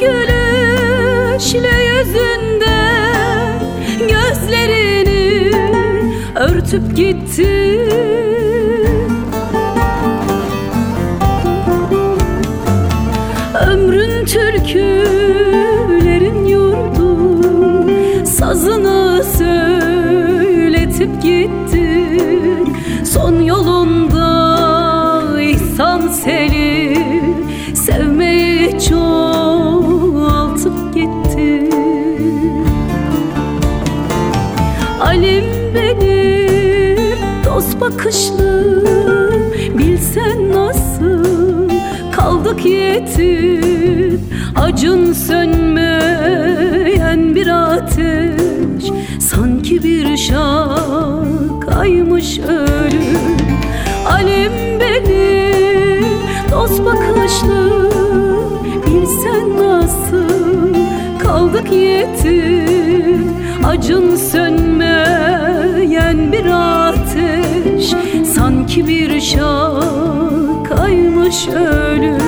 Gülüşle yüzünde Gözlerini örtüp gitti. Ömrün türkülerin yurdu Sazını söyletip gitti. Son yolunda ihsan seni Alim benim dost bakışlı Bilsen nasıl? Kaldık yetim Acın sönmeyen bir ateş. Sanki bir şakaymış ölüm. Alim benim dost bakışlı Bilsen nasıl? Kaldık yetim Acın sönmeyen bir ateş Sanki bir şakaymış ölüm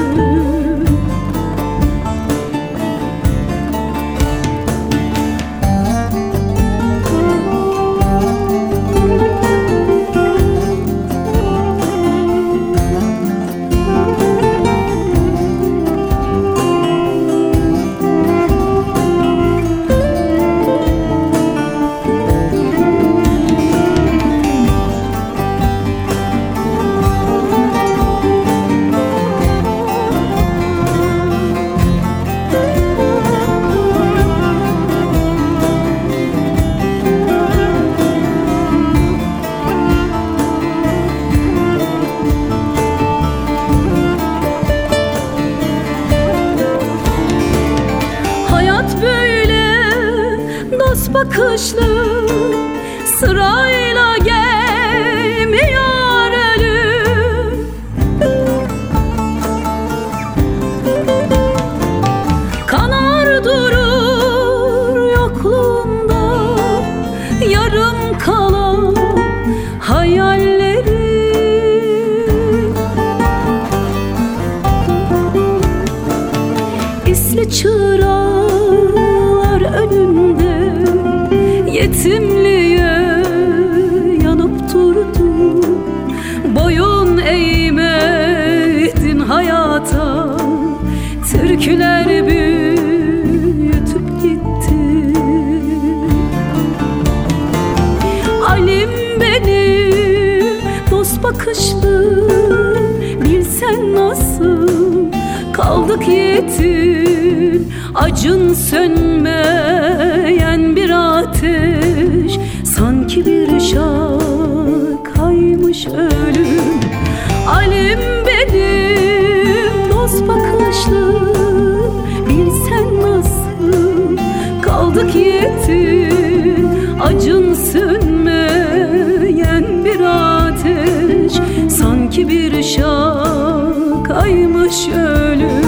dost bakışlı Sırayla gelmiyor ölüm Kanar durur yokluğunda Yarım kalan hayallerim İsli çıralar Yetimliğe yanıp durdu Boyun eğmedin hayata Türküler büyütüp gitti Alim benim dost bakışlı Bilsen nasıl kaldık yetim. Acın sönmeyen bir ateş Sanki bir şakaymış ölüm. Alim benim dost bakışlı Bilsen nasıl kaldık yetim. Acın sönmeyen bir ateş Sanki bir şakaymış Yaşlıymış ölüm.